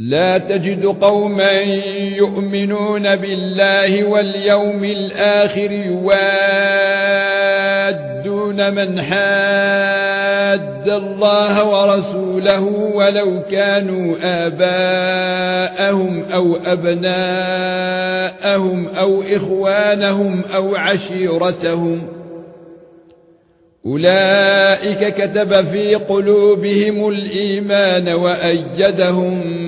لا تجد قوما يؤمنون بالله واليوم الآخر يوادون من حاد الله ورسوله ولو كانوا آباءهم أو أبناءهم أو إخوانهم أو عشيرتهم أولئك كتب في قلوبهم الإيمان وأيدهم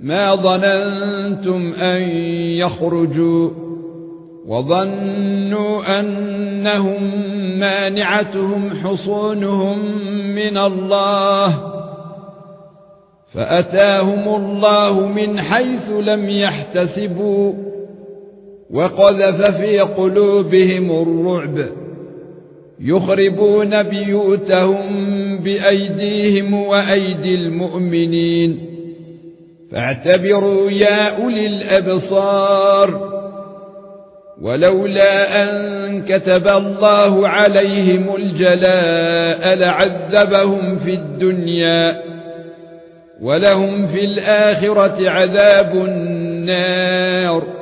ما ظننتم أن يخرجوا وظنوا أنهم مانعتهم حصونهم من الله فأتاهم الله من حيث لم يحتسبوا وقذف في قلوبهم الرعب يخربون بيوتهم بأيديهم وأيدي المؤمنين فاعتبروا يا أولي الأبصار ولولا أن كتب الله عليهم الجلاء لعذبهم في الدنيا ولهم في الآخرة عذاب النار